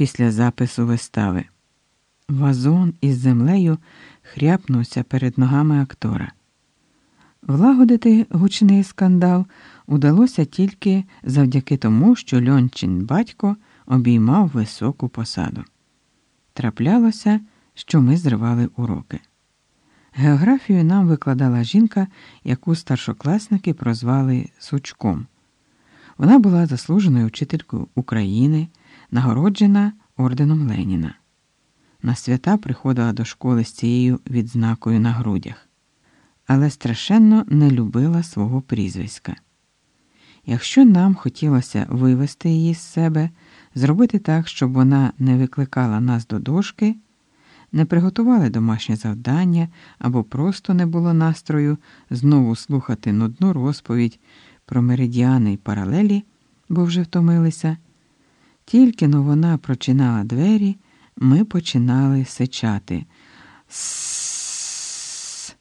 після запису вистави. Вазон із землею хряпнувся перед ногами актора. Влагодити гучний скандал удалося тільки завдяки тому, що Льончин батько обіймав високу посаду. Траплялося, що ми зривали уроки. Географію нам викладала жінка, яку старшокласники прозвали Сучком. Вона була заслуженою вчителькою України, нагороджена орденом Леніна. На свята приходила до школи з цією відзнакою на грудях, але страшенно не любила свого прізвиська. Якщо нам хотілося вивести її з себе, зробити так, щоб вона не викликала нас до дошки, не приготували домашнє завдання або просто не було настрою знову слухати нудну розповідь про меридіани й паралелі, бо вже втомилися, тільки но вона прочинала двері, ми починали сичати. С.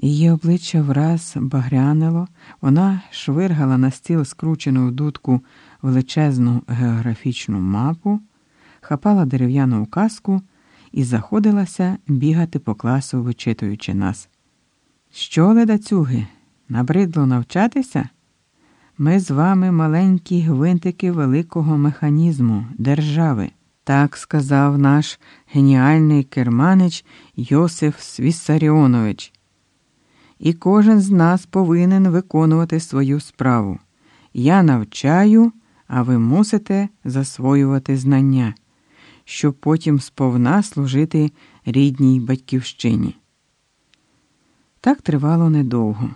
Її обличчя враз багрянило, вона швиргала на стіл скручену в дудку величезну географічну мапу, хапала дерев'яну указку і заходилася бігати по класу, вичитуючи нас. Що, ледацюги, набридло навчатися? Ми з вами маленькі гвинтики великого механізму, держави. Так сказав наш геніальний керманич Йосиф Свіссаріонович. І кожен з нас повинен виконувати свою справу. Я навчаю, а ви мусите засвоювати знання, щоб потім сповна служити рідній батьківщині. Так тривало недовго.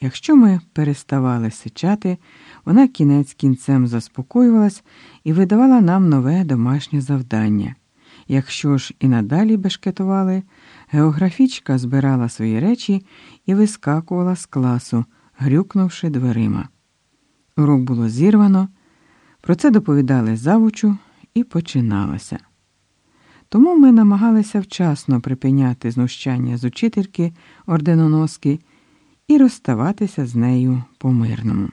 Якщо ми переставали сичати, вона кінець кінцем заспокоювалась і видавала нам нове домашнє завдання. Якщо ж і надалі бешкетували, географічка збирала свої речі і вискакувала з класу, грюкнувши дверима. Урок було зірвано, про це доповідали завучу і починалося. Тому ми намагалися вчасно припиняти знущання з учительки орденоноски і розставатися з нею по-мирному.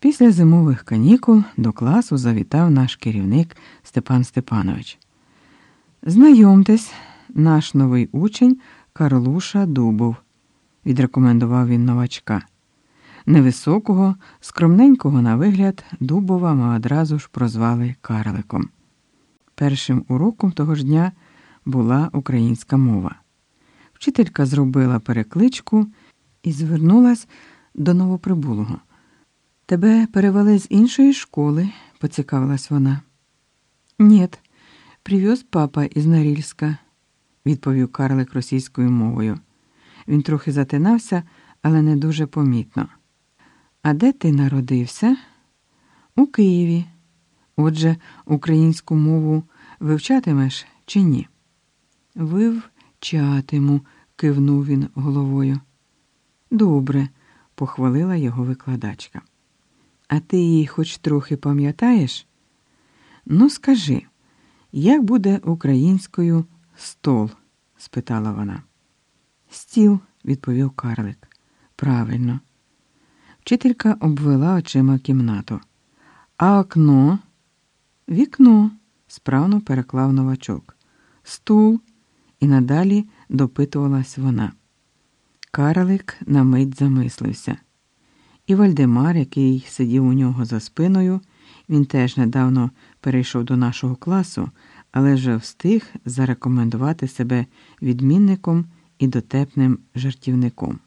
Після зимових канікул до класу завітав наш керівник Степан Степанович. Знайомтесь, наш новий учень Карлуша Дубов, відрекомендував він новачка. Невисокого, скромненького на вигляд, Дубова ми одразу ж прозвали Карликом. Першим уроком того ж дня була українська мова. Вчителька зробила перекличку і звернулась до новоприбулого. Тебе перевели з іншої школи, поцікавилась вона. Нєт, привез папа із Норильська, відповів Карлик російською мовою. Він трохи затинався, але не дуже помітно. А де ти народився? У Києві. Отже, українську мову вивчатимеш чи ні? Вивчатиму, кивнув він головою. Добре, похвалила його викладачка. А ти її хоч трохи пам'ятаєш? Ну, скажи, як буде українською стол? спитала вона. Стіл, відповів Карлик. Правильно. Вчителька обвела очима кімнату. А окно? Вікно, справно переклав новачок. Стул, і надалі допитувалась вона. Карлик на мить замислився. І Вальдемар, який сидів у нього за спиною, він теж недавно перейшов до нашого класу, але вже встиг зарекомендувати себе відмінником і дотепним жартівником.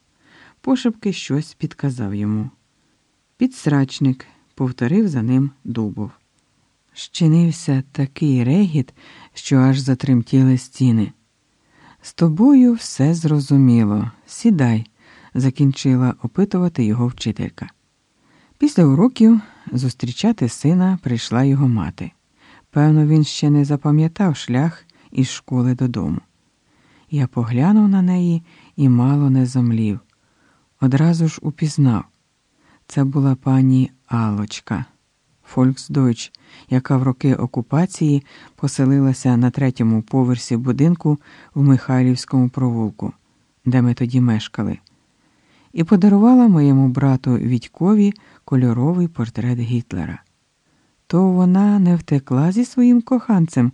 Пошепки щось підказав йому. Підсрачник повторив за ним дубов. Щинився такий регіт, що аж затремтіли стіни. З тобою все зрозуміло. Сідай, закінчила опитувати його вчителька. Після уроків зустрічати сина прийшла його мати. Певно, він ще не запам'ятав шлях із школи додому. Я поглянув на неї і мало не зомлів. Одразу ж упізнав. Це була пані Алочка, Фольксдойч, яка в роки окупації поселилася на третьому поверсі будинку в Михайлівському провулку, де ми тоді мешкали, і подарувала моєму брату Вітькові кольоровий портрет Гітлера. То вона не втекла зі своїм коханцем